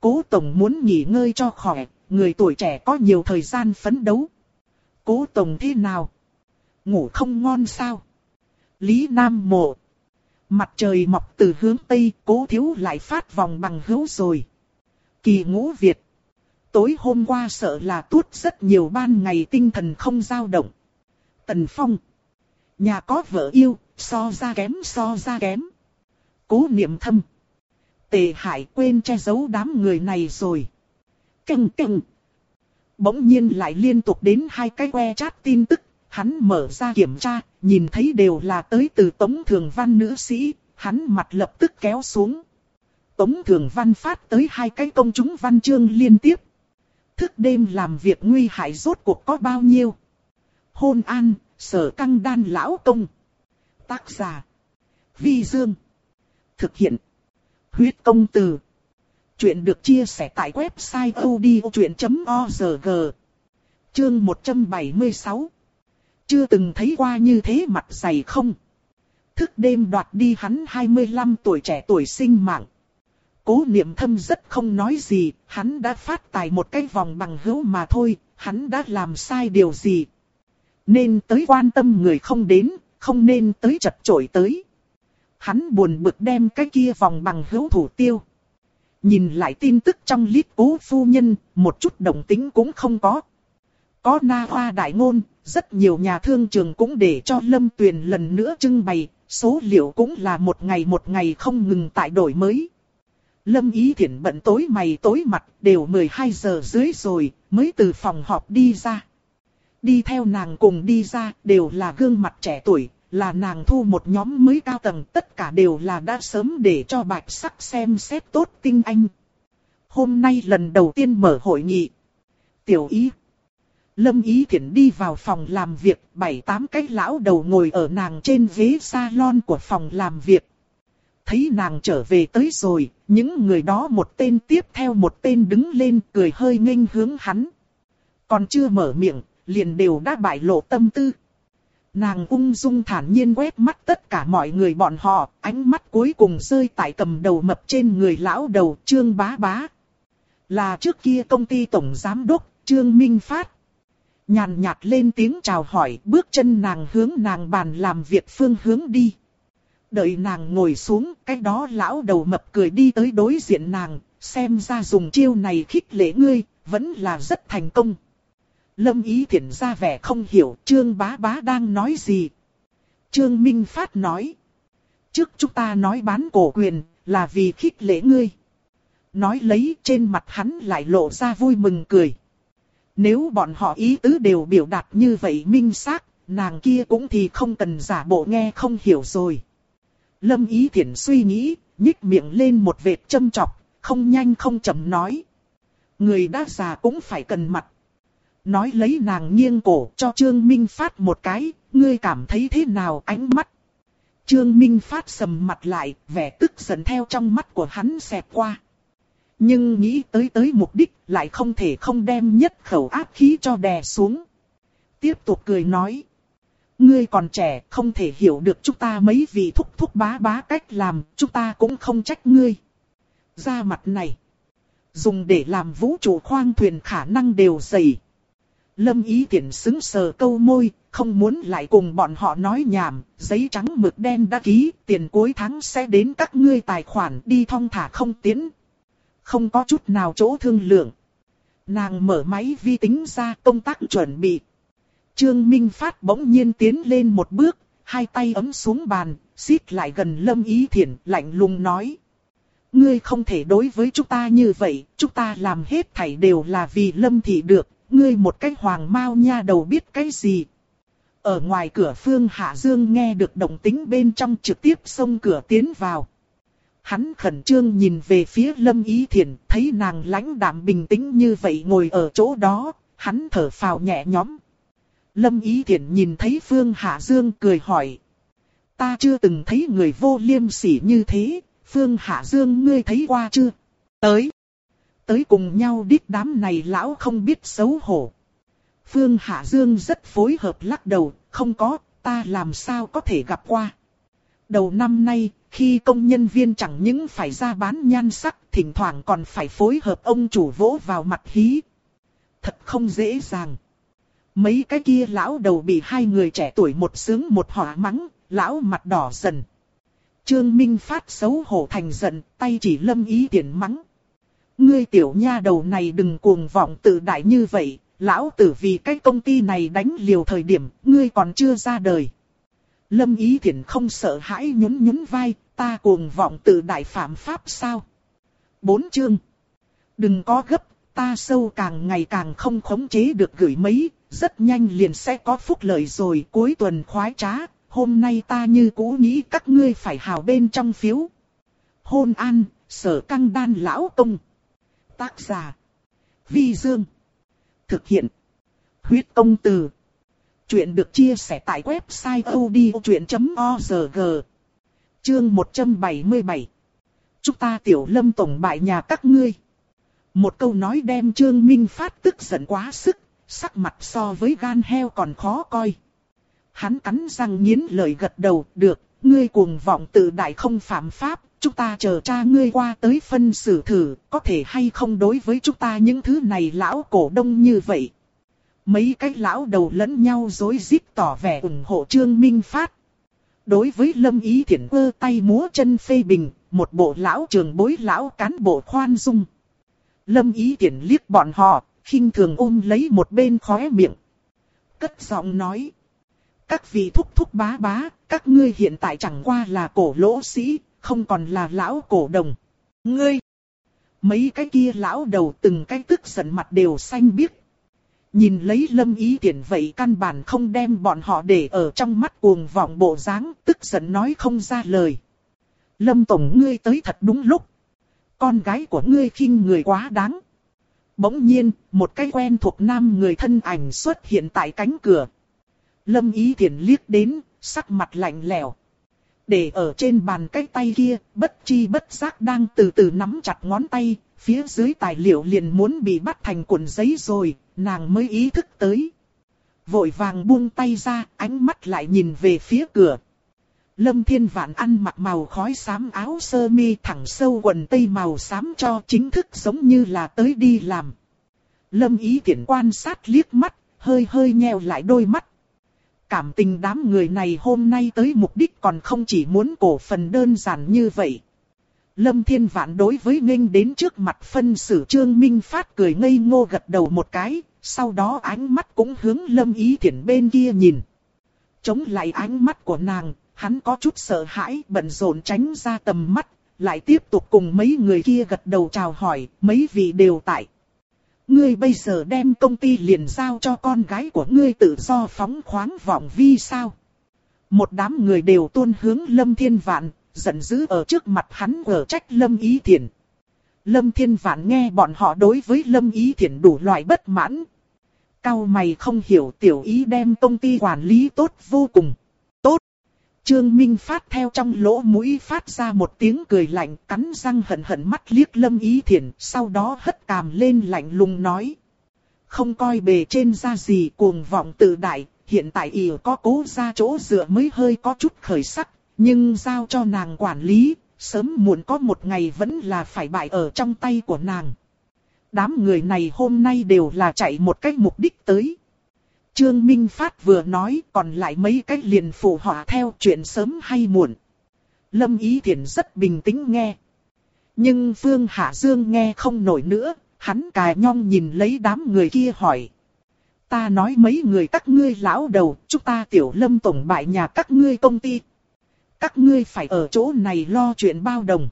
Cố Tổng muốn nghỉ ngơi cho khỏe, người tuổi trẻ có nhiều thời gian phấn đấu. Cố Tổng thế nào? Ngủ không ngon sao? Lý Nam Mộ. Mặt trời mọc từ hướng Tây, cố thiếu lại phát vòng bằng hữu rồi. Kỳ ngũ Việt tối hôm qua sợ là tuốt rất nhiều ban ngày tinh thần không dao động. Tần Phong. Nhà có vợ yêu, so ra kém so ra kém. Cố niệm thâm. Tề Hải quên che giấu đám người này rồi. Căng căng. Bỗng nhiên lại liên tục đến hai cái que chat tin tức. Hắn mở ra kiểm tra, nhìn thấy đều là tới từ Tống Thường Văn nữ sĩ. Hắn mặt lập tức kéo xuống. Tống Thường Văn phát tới hai cái công chúng văn chương liên tiếp thức đêm làm việc nguy hại rốt cuộc có bao nhiêu. Hôn an, sở căng đan lão công. Tác giả. Vi Dương. Thực hiện. Huyết công từ. Chuyện được chia sẻ tại website odchuyện.org. Chương 176. Chưa từng thấy qua như thế mặt dày không? Thức đêm đoạt đi hắn 25 tuổi trẻ tuổi sinh mạng. Cố niệm thâm rất không nói gì, hắn đã phát tài một cái vòng bằng hữu mà thôi, hắn đã làm sai điều gì. Nên tới quan tâm người không đến, không nên tới chật chội tới. Hắn buồn bực đem cái kia vòng bằng hữu thủ tiêu. Nhìn lại tin tức trong lít cố phu nhân, một chút đồng tính cũng không có. Có na hoa đại ngôn, rất nhiều nhà thương trường cũng để cho Lâm Tuyền lần nữa trưng bày, số liệu cũng là một ngày một ngày không ngừng tại đổi mới. Lâm Ý Thiển bận tối mày tối mặt đều 12 giờ dưới rồi mới từ phòng họp đi ra. Đi theo nàng cùng đi ra đều là gương mặt trẻ tuổi, là nàng thu một nhóm mới cao tầng tất cả đều là đã sớm để cho bạch sắc xem xét tốt tinh anh. Hôm nay lần đầu tiên mở hội nghị. Tiểu ý. Lâm Ý Thiển đi vào phòng làm việc, bảy tám cái lão đầu ngồi ở nàng trên ghế salon của phòng làm việc. Thấy nàng trở về tới rồi, những người đó một tên tiếp theo một tên đứng lên cười hơi nghênh hướng hắn. Còn chưa mở miệng, liền đều đã bại lộ tâm tư. Nàng ung dung thản nhiên quét mắt tất cả mọi người bọn họ, ánh mắt cuối cùng rơi tại cầm đầu mập trên người lão đầu Trương Bá Bá. Là trước kia công ty tổng giám đốc Trương Minh Phát. Nhàn nhạt lên tiếng chào hỏi, bước chân nàng hướng nàng bàn làm việc phương hướng đi. Đợi nàng ngồi xuống, cái đó lão đầu mập cười đi tới đối diện nàng, xem ra dùng chiêu này khích lệ ngươi, vẫn là rất thành công. Lâm ý thiện ra vẻ không hiểu Trương Bá Bá đang nói gì. Trương Minh Phát nói. Trước chúng ta nói bán cổ quyền là vì khích lễ ngươi. Nói lấy trên mặt hắn lại lộ ra vui mừng cười. Nếu bọn họ ý tứ đều biểu đạt như vậy minh xác, nàng kia cũng thì không cần giả bộ nghe không hiểu rồi. Lâm ý thiển suy nghĩ, nhích miệng lên một vệt châm chọc, không nhanh không chậm nói. Người đã già cũng phải cần mặt nói lấy nàng nghiêng cổ cho Trương Minh Phát một cái, ngươi cảm thấy thế nào ánh mắt. Trương Minh Phát sầm mặt lại, vẻ tức giận theo trong mắt của hắn xẹt qua. Nhưng nghĩ tới tới mục đích lại không thể không đem nhất khẩu áp khí cho đè xuống. Tiếp tục cười nói. Ngươi còn trẻ, không thể hiểu được chúng ta mấy vị thúc thúc bá bá cách làm, chúng ta cũng không trách ngươi. Ra mặt này, dùng để làm vũ trụ khoang thuyền khả năng đều dày. Lâm ý tiện xứng sờ câu môi, không muốn lại cùng bọn họ nói nhảm, giấy trắng mực đen đã ký, tiền cuối tháng sẽ đến các ngươi tài khoản đi thong thả không tiến. Không có chút nào chỗ thương lượng. Nàng mở máy vi tính ra công tác chuẩn bị. Trương Minh Phát bỗng nhiên tiến lên một bước, hai tay ấm xuống bàn, xít lại gần Lâm Ý Thiển, lạnh lùng nói. Ngươi không thể đối với chúng ta như vậy, chúng ta làm hết thảy đều là vì Lâm Thị được, ngươi một cái hoàng mao nha đầu biết cái gì. Ở ngoài cửa phương Hạ Dương nghe được động tính bên trong trực tiếp xông cửa tiến vào. Hắn khẩn trương nhìn về phía Lâm Ý Thiển, thấy nàng lãnh đạm bình tĩnh như vậy ngồi ở chỗ đó, hắn thở phào nhẹ nhõm. Lâm Ý Thiển nhìn thấy Phương Hạ Dương cười hỏi. Ta chưa từng thấy người vô liêm sỉ như thế, Phương Hạ Dương ngươi thấy qua chưa? Tới tới cùng nhau đít đám này lão không biết xấu hổ. Phương Hạ Dương rất phối hợp lắc đầu, không có, ta làm sao có thể gặp qua. Đầu năm nay, khi công nhân viên chẳng những phải ra bán nhan sắc, thỉnh thoảng còn phải phối hợp ông chủ vỗ vào mặt hí. Thật không dễ dàng. Mấy cái kia lão đầu bị hai người trẻ tuổi một sướng một hỏa mắng, lão mặt đỏ dần. Trương Minh Phát xấu hổ thành giận, tay chỉ lâm ý tiện mắng. Ngươi tiểu nha đầu này đừng cuồng vọng tự đại như vậy, lão tử vì cái công ty này đánh liều thời điểm, ngươi còn chưa ra đời. Lâm Ý Thiển không sợ hãi nhún nhún vai, ta cuồng vọng tự đại phạm pháp sao? Bốn chương. Đừng có gấp, ta sâu càng ngày càng không khống chế được gửi mấy, rất nhanh liền sẽ có phúc lợi rồi cuối tuần khoái trá, hôm nay ta như cũ nghĩ các ngươi phải hào bên trong phiếu. Hôn an, sở căng đan lão công. Tác giả. Vi Dương. Thực hiện. Huyết công từ. Chuyện được chia sẻ tại website odchuyện.org. Chương 177. Chúc ta tiểu lâm tổng bại nhà các ngươi. Một câu nói đem Trương Minh Phát tức giận quá sức, sắc mặt so với gan heo còn khó coi. Hắn cắn răng nghiến lời gật đầu, được, ngươi cuồng vọng tự đại không phạm pháp, chúng ta chờ cha ngươi qua tới phân xử thử, có thể hay không đối với chúng ta những thứ này lão cổ đông như vậy. Mấy cái lão đầu lẫn nhau dối rít tỏ vẻ ủng hộ Trương Minh Phát. Đối với Lâm Ý Thiển quơ tay múa chân phê bình, một bộ lão trường bối lão cán bộ khoan dung. Lâm Ý Thiển liếc bọn họ, khinh thường ôm lấy một bên khóe miệng. Cất giọng nói. Các vị thúc thúc bá bá, các ngươi hiện tại chẳng qua là cổ lỗ sĩ, không còn là lão cổ đồng. Ngươi! Mấy cái kia lão đầu từng cái tức giận mặt đều xanh biếc. Nhìn lấy lâm ý tiện vậy căn bản không đem bọn họ để ở trong mắt cuồng vọng bộ dáng, tức giận nói không ra lời. Lâm Tổng ngươi tới thật đúng lúc. Con gái của ngươi khinh người quá đáng. Bỗng nhiên, một cái quen thuộc nam người thân ảnh xuất hiện tại cánh cửa. Lâm Ý Thiển liếc đến, sắc mặt lạnh lẽo. Để ở trên bàn cái tay kia, bất chi bất giác đang từ từ nắm chặt ngón tay, phía dưới tài liệu liền muốn bị bắt thành cuộn giấy rồi, nàng mới ý thức tới. Vội vàng buông tay ra, ánh mắt lại nhìn về phía cửa. Lâm Thiên Vạn ăn mặc màu khói xám áo sơ mi thẳng sâu quần tây màu xám cho chính thức giống như là tới đi làm. Lâm Ý Tiễn quan sát liếc mắt, hơi hơi nheo lại đôi mắt. Cảm tình đám người này hôm nay tới mục đích còn không chỉ muốn cổ phần đơn giản như vậy. Lâm Thiên Vạn đối với nghênh đến trước mặt phân xử Trương Minh Phát cười ngây ngô gật đầu một cái, sau đó ánh mắt cũng hướng Lâm Ý Thiển bên kia nhìn. Chống lại ánh mắt của nàng, hắn có chút sợ hãi bận rộn tránh ra tầm mắt, lại tiếp tục cùng mấy người kia gật đầu chào hỏi, mấy vị đều tại. Ngươi bây giờ đem công ty liền giao cho con gái của ngươi tự do phóng khoáng vọng vi sao? Một đám người đều tuôn hướng Lâm Thiên Vạn, giận dữ ở trước mặt hắn ở trách Lâm Ý Thiển. Lâm Thiên Vạn nghe bọn họ đối với Lâm Ý Thiển đủ loại bất mãn. Cao mày không hiểu tiểu ý đem công ty quản lý tốt vô cùng. Trương Minh phát theo trong lỗ mũi phát ra một tiếng cười lạnh cắn răng hận hận mắt liếc Lâm Ý Thiển. Sau đó hất cằm lên lạnh lùng nói. Không coi bề trên ra gì cuồng vọng tự đại. Hiện tại ỉ có cố ra chỗ dựa mới hơi có chút khởi sắc. Nhưng giao cho nàng quản lý, sớm muộn có một ngày vẫn là phải bại ở trong tay của nàng. Đám người này hôm nay đều là chạy một cách mục đích tới. Trương Minh Phát vừa nói còn lại mấy cách liền phụ họa theo chuyện sớm hay muộn. Lâm Ý Thiển rất bình tĩnh nghe. Nhưng Phương Hạ Dương nghe không nổi nữa, hắn cài nhong nhìn lấy đám người kia hỏi. Ta nói mấy người các ngươi lão đầu, chúng ta tiểu lâm tổng bại nhà các ngươi công ty. Các ngươi phải ở chỗ này lo chuyện bao đồng.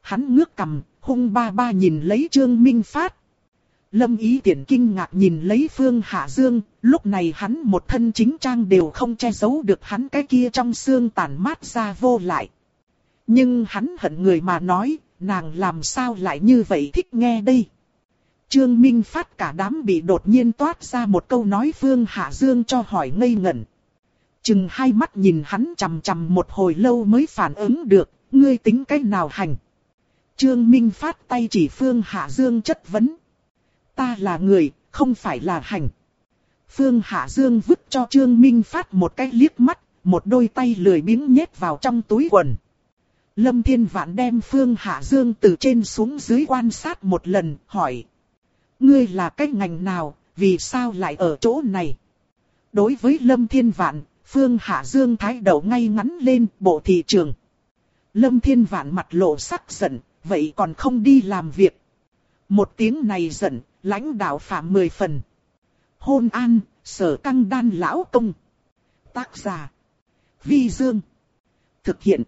Hắn ngước cầm, hung ba ba nhìn lấy Trương Minh Phát. Lâm ý tiện kinh ngạc nhìn lấy Phương Hạ Dương, lúc này hắn một thân chính trang đều không che giấu được hắn cái kia trong xương tàn mát ra vô lại. Nhưng hắn hận người mà nói, nàng làm sao lại như vậy thích nghe đây. Trương Minh Phát cả đám bị đột nhiên toát ra một câu nói Phương Hạ Dương cho hỏi ngây ngẩn. Chừng hai mắt nhìn hắn chằm chằm một hồi lâu mới phản ứng được, ngươi tính cách nào hành. Trương Minh phát tay chỉ Phương Hạ Dương chất vấn. Ta là người, không phải là hành. Phương Hạ Dương vứt cho Trương Minh phát một cái liếc mắt, một đôi tay lười biếng nhét vào trong túi quần. Lâm Thiên Vạn đem Phương Hạ Dương từ trên xuống dưới quan sát một lần, hỏi. Ngươi là cái ngành nào, vì sao lại ở chỗ này? Đối với Lâm Thiên Vạn, Phương Hạ Dương thái đầu ngay ngắn lên bộ thị trường. Lâm Thiên Vạn mặt lộ sắc giận, vậy còn không đi làm việc. Một tiếng này giận, lãnh đạo phạm mười phần. Hôn an, sở căng đan lão công. Tác giả. Vi Dương. Thực hiện.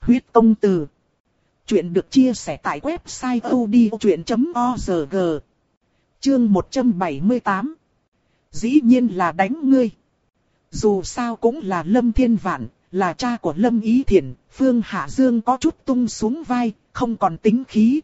Huyết công từ. Chuyện được chia sẻ tại website odchuyện.org. Chương 178. Dĩ nhiên là đánh ngươi. Dù sao cũng là Lâm Thiên Vạn, là cha của Lâm Ý thiền Phương Hạ Dương có chút tung xuống vai, không còn tính khí.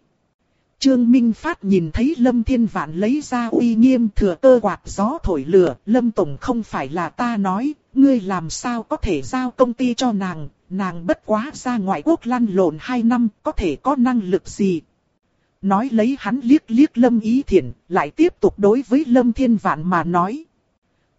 Trương Minh Phát nhìn thấy Lâm Thiên Vạn lấy ra uy nghiêm thừa cơ quạt gió thổi lửa, Lâm Tổng không phải là ta nói, ngươi làm sao có thể giao công ty cho nàng, nàng bất quá ra ngoại quốc lăn lộn hai năm, có thể có năng lực gì. Nói lấy hắn liếc liếc Lâm Ý Thiển, lại tiếp tục đối với Lâm Thiên Vạn mà nói.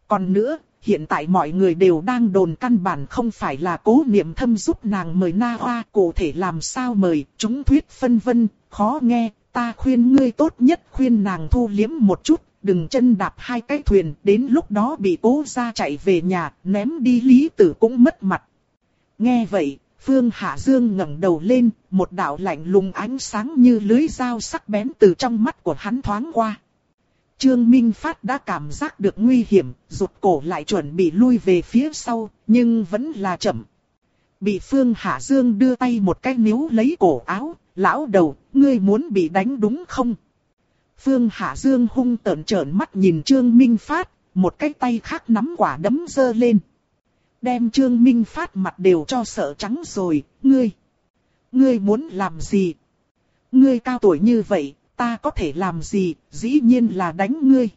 Còn nữa, hiện tại mọi người đều đang đồn căn bản không phải là cố niệm thâm giúp nàng mời na hoa, cụ thể làm sao mời, chúng thuyết phân vân, khó nghe, ta khuyên ngươi tốt nhất khuyên nàng thu liếm một chút, đừng chân đạp hai cái thuyền, đến lúc đó bị cố ra chạy về nhà, ném đi lý tử cũng mất mặt. Nghe vậy, Phương Hạ Dương ngẩng đầu lên, một đạo lạnh lùng ánh sáng như lưới dao sắc bén từ trong mắt của hắn thoáng qua. Trương Minh Phát đã cảm giác được nguy hiểm, rụt cổ lại chuẩn bị lui về phía sau, nhưng vẫn là chậm. Bị Phương Hạ Dương đưa tay một cái níu lấy cổ áo, lão đầu, ngươi muốn bị đánh đúng không? Phương Hạ Dương hung tợn trợn mắt nhìn Trương Minh Phát, một cái tay khác nắm quả đấm dơ lên. Đem Trương Minh Phát mặt đều cho sợ trắng rồi, ngươi. Ngươi muốn làm gì? Ngươi cao tuổi như vậy, ta có thể làm gì, dĩ nhiên là đánh ngươi.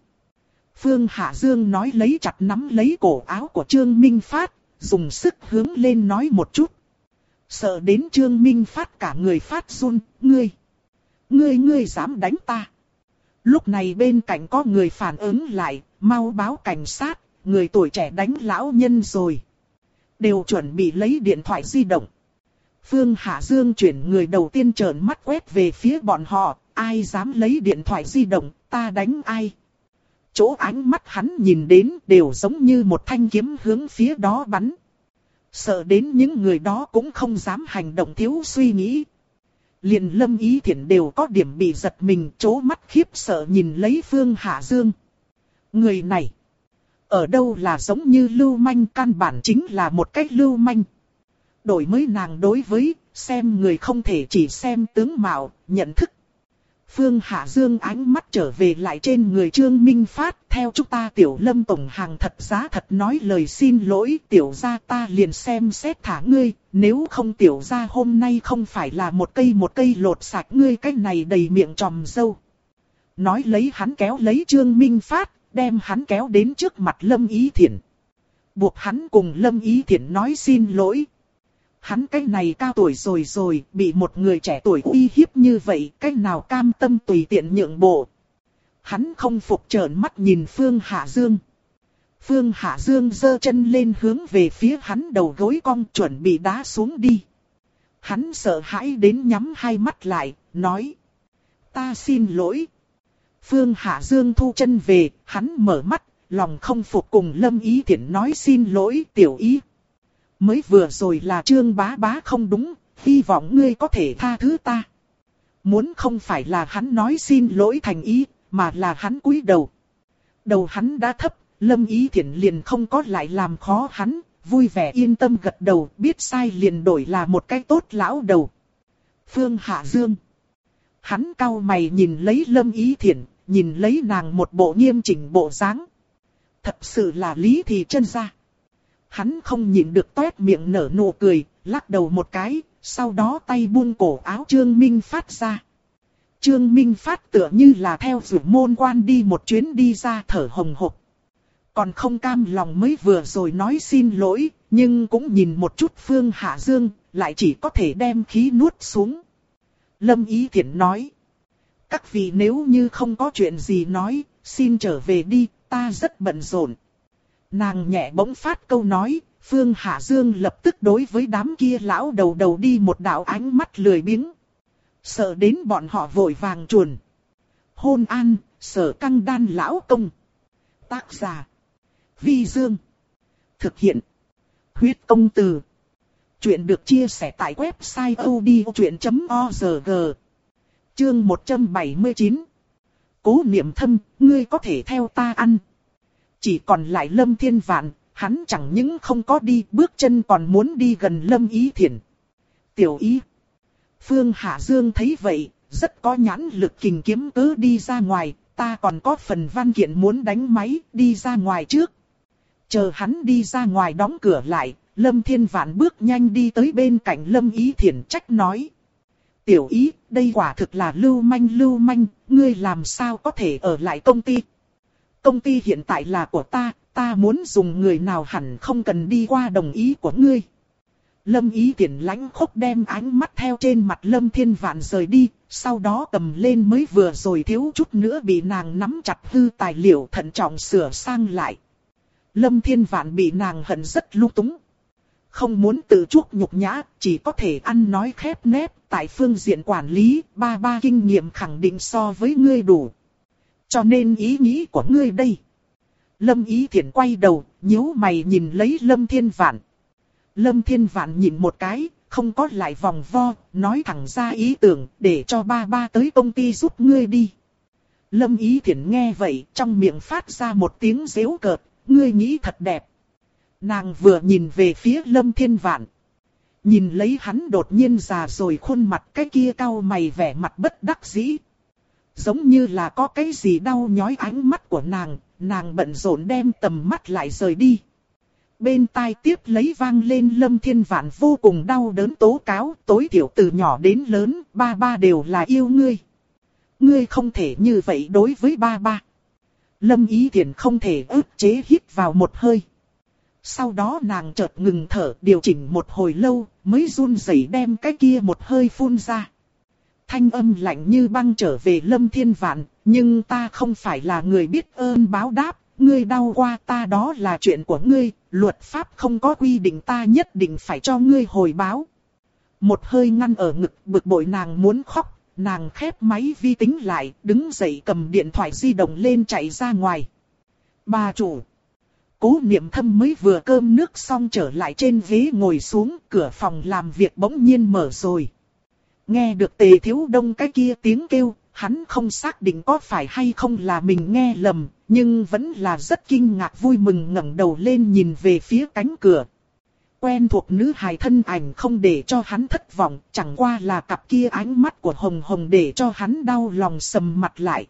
Phương Hạ Dương nói lấy chặt nắm lấy cổ áo của Trương Minh Phát, dùng sức hướng lên nói một chút. Sợ đến Trương Minh Phát cả người phát run, ngươi. Ngươi ngươi dám đánh ta. Lúc này bên cạnh có người phản ứng lại, mau báo cảnh sát, người tuổi trẻ đánh lão nhân rồi. Đều chuẩn bị lấy điện thoại di động. Phương Hạ Dương chuyển người đầu tiên trợn mắt quét về phía bọn họ, ai dám lấy điện thoại di động, ta đánh ai. Chỗ ánh mắt hắn nhìn đến đều giống như một thanh kiếm hướng phía đó bắn. Sợ đến những người đó cũng không dám hành động thiếu suy nghĩ. Liền lâm ý thiện đều có điểm bị giật mình chố mắt khiếp sợ nhìn lấy Phương Hạ Dương. Người này, ở đâu là giống như lưu manh căn bản chính là một cách lưu manh. Đổi mới nàng đối với, xem người không thể chỉ xem tướng mạo, nhận thức. Phương Hạ Dương ánh mắt trở về lại trên người Trương Minh Phát, theo chúng ta tiểu lâm tổng hàng thật giá thật nói lời xin lỗi tiểu gia ta liền xem xét thả ngươi, nếu không tiểu gia hôm nay không phải là một cây một cây lột sạch ngươi cách này đầy miệng tròm dâu. Nói lấy hắn kéo lấy Trương Minh Phát, đem hắn kéo đến trước mặt Lâm Ý Thiển. Buộc hắn cùng Lâm Ý Thiển nói xin lỗi, hắn cái này cao tuổi rồi rồi, bị một người trẻ tuổi uy hiếp như vậy, cái nào cam tâm tùy tiện nhượng bộ. Hắn không phục trợn mắt nhìn Phương Hạ Dương. Phương Hạ Dương giơ chân lên hướng về phía hắn đầu gối cong chuẩn bị đá xuống đi. Hắn sợ hãi đến nhắm hai mắt lại, nói. Ta xin lỗi. Phương Hạ Dương thu chân về, hắn mở mắt, lòng không phục cùng Lâm Ý Thiển nói xin lỗi tiểu ý mới vừa rồi là trương bá bá không đúng, hy vọng ngươi có thể tha thứ ta. Muốn không phải là hắn nói xin lỗi thành ý, mà là hắn cúi đầu. Đầu hắn đã thấp, lâm ý thiện liền không có lại làm khó hắn, vui vẻ yên tâm gật đầu, biết sai liền đổi là một cái tốt lão đầu. Phương Hạ Dương Hắn cau mày nhìn lấy lâm ý thiện, nhìn lấy nàng một bộ nghiêm chỉnh bộ dáng. Thật sự là lý thì chân ra. Hắn không nhịn được toét miệng nở nụ cười, lắc đầu một cái, sau đó tay buông cổ áo Trương Minh Phát ra. Trương Minh Phát tựa như là theo dự môn quan đi một chuyến đi ra thở hồng hộc. Còn không cam lòng mới vừa rồi nói xin lỗi, nhưng cũng nhìn một chút Phương Hạ Dương, lại chỉ có thể đem khí nuốt xuống. Lâm Ý Thiển nói. Các vị nếu như không có chuyện gì nói, xin trở về đi, ta rất bận rộn. Nàng nhẹ bỗng phát câu nói, Phương Hạ Dương lập tức đối với đám kia lão đầu đầu đi một đạo ánh mắt lười biếng. Sợ đến bọn họ vội vàng chuồn. Hôn an, sở căng đan lão công. Tác giả. Vi Dương. Thực hiện. Huyết công từ. Chuyện được chia sẻ tại website odchuyện.org. Chương 179. Cố niệm thâm, ngươi có thể theo ta ăn. Chỉ còn lại Lâm Thiên Vạn, hắn chẳng những không có đi bước chân còn muốn đi gần Lâm Ý Thiển. Tiểu Ý. Phương Hạ Dương thấy vậy, rất có nhãn lực kình kiếm cứ đi ra ngoài, ta còn có phần văn kiện muốn đánh máy, đi ra ngoài trước. Chờ hắn đi ra ngoài đóng cửa lại, Lâm Thiên Vạn bước nhanh đi tới bên cạnh Lâm Ý Thiển trách nói. Tiểu Ý, đây quả thực là lưu manh lưu manh, ngươi làm sao có thể ở lại công ty công ty hiện tại là của ta, ta muốn dùng người nào hẳn không cần đi qua đồng ý của ngươi. Lâm ý tiện lãnh khốc đem ánh mắt theo trên mặt Lâm Thiên Vạn rời đi, sau đó cầm lên mới vừa rồi thiếu chút nữa bị nàng nắm chặt hư tài liệu thận trọng sửa sang lại. Lâm Thiên Vạn bị nàng hận rất lung túng. Không muốn tự chuốc nhục nhã, chỉ có thể ăn nói khép nép, tại phương diện quản lý, ba ba kinh nghiệm khẳng định so với ngươi đủ. Cho nên ý nghĩ của ngươi đây. Lâm Ý Thiển quay đầu, nhíu mày nhìn lấy Lâm Thiên Vạn. Lâm Thiên Vạn nhìn một cái, không có lại vòng vo, nói thẳng ra ý tưởng, để cho ba ba tới công ty giúp ngươi đi. Lâm Ý Thiển nghe vậy, trong miệng phát ra một tiếng dễu cợt, ngươi nghĩ thật đẹp. Nàng vừa nhìn về phía Lâm Thiên Vạn. Nhìn lấy hắn đột nhiên già rồi khuôn mặt cái kia cau mày vẻ mặt bất đắc dĩ, Giống như là có cái gì đau nhói ánh mắt của nàng, nàng bận rộn đem tầm mắt lại rời đi. Bên tai tiếp lấy vang lên lâm thiên vạn vô cùng đau đớn tố cáo, tối thiểu từ nhỏ đến lớn, ba ba đều là yêu ngươi. ngươi không thể như vậy đối với ba ba. Lâm Ý thiện không thể ức chế hít vào một hơi. Sau đó nàng chợt ngừng thở điều chỉnh một hồi lâu mới run rẩy đem cái kia một hơi phun ra. Thanh âm lạnh như băng trở về Lâm Thiên Vạn, nhưng ta không phải là người biết ơn báo đáp, ngươi đau qua ta đó là chuyện của ngươi, luật pháp không có quy định ta nhất định phải cho ngươi hồi báo. Một hơi ngăn ở ngực bực bội nàng muốn khóc, nàng khép máy vi tính lại, đứng dậy cầm điện thoại di động lên chạy ra ngoài. Bà chủ. Cố niệm thâm mới vừa cơm nước xong trở lại trên ghế ngồi xuống, cửa phòng làm việc bỗng nhiên mở rồi. Nghe được tề thiếu đông cái kia tiếng kêu, hắn không xác định có phải hay không là mình nghe lầm, nhưng vẫn là rất kinh ngạc vui mừng ngẩng đầu lên nhìn về phía cánh cửa. Quen thuộc nữ hài thân ảnh không để cho hắn thất vọng, chẳng qua là cặp kia ánh mắt của Hồng Hồng để cho hắn đau lòng sầm mặt lại.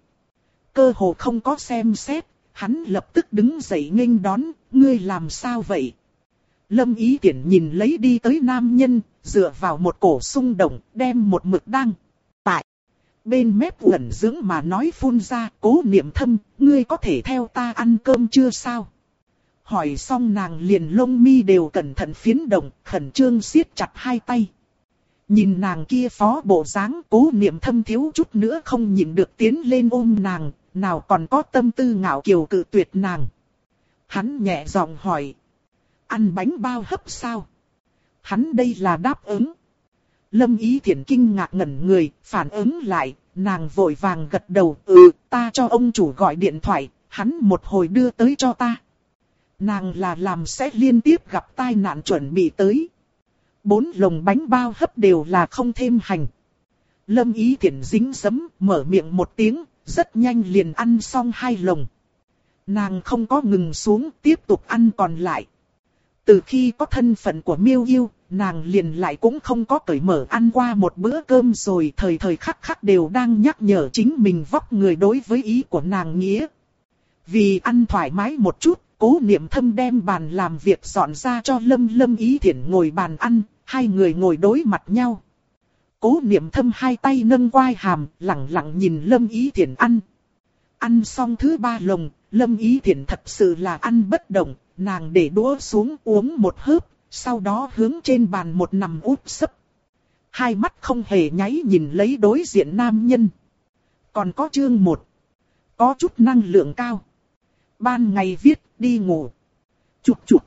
Cơ hồ không có xem xét, hắn lập tức đứng dậy nghênh đón, ngươi làm sao vậy? Lâm Ý Tiễn nhìn lấy đi tới nam nhân, dựa vào một cổ sung động, đem một mực đăng. Tại, bên mép uẩn dưỡng mà nói phun ra, cố niệm thâm, ngươi có thể theo ta ăn cơm chưa sao? Hỏi xong nàng liền lông mi đều cẩn thận phiến động, khẩn trương siết chặt hai tay. Nhìn nàng kia phó bộ dáng cố niệm thâm thiếu chút nữa không nhịn được tiến lên ôm nàng, nào còn có tâm tư ngạo kiều cự tuyệt nàng. Hắn nhẹ giọng hỏi. Ăn bánh bao hấp sao? Hắn đây là đáp ứng. Lâm ý thiển kinh ngạc ngẩn người, phản ứng lại, nàng vội vàng gật đầu, ừ, ta cho ông chủ gọi điện thoại, hắn một hồi đưa tới cho ta. Nàng là làm sẽ liên tiếp gặp tai nạn chuẩn bị tới. Bốn lồng bánh bao hấp đều là không thêm hành. Lâm ý thiển dính sấm, mở miệng một tiếng, rất nhanh liền ăn xong hai lồng. Nàng không có ngừng xuống, tiếp tục ăn còn lại. Từ khi có thân phận của miêu yêu, nàng liền lại cũng không có cởi mở ăn qua một bữa cơm rồi thời thời khắc khắc đều đang nhắc nhở chính mình vóc người đối với ý của nàng nghĩa. Vì ăn thoải mái một chút, cố niệm thâm đem bàn làm việc dọn ra cho lâm lâm ý thiện ngồi bàn ăn, hai người ngồi đối mặt nhau. Cố niệm thâm hai tay nâng quai hàm, lặng lặng nhìn lâm ý thiện ăn. Ăn xong thứ ba lồng, lâm ý thiển thật sự là ăn bất động, nàng để đũa xuống uống một hớp, sau đó hướng trên bàn một nằm úp sấp. Hai mắt không hề nháy nhìn lấy đối diện nam nhân. Còn có chương một. Có chút năng lượng cao. Ban ngày viết, đi ngủ. Chụp chụp.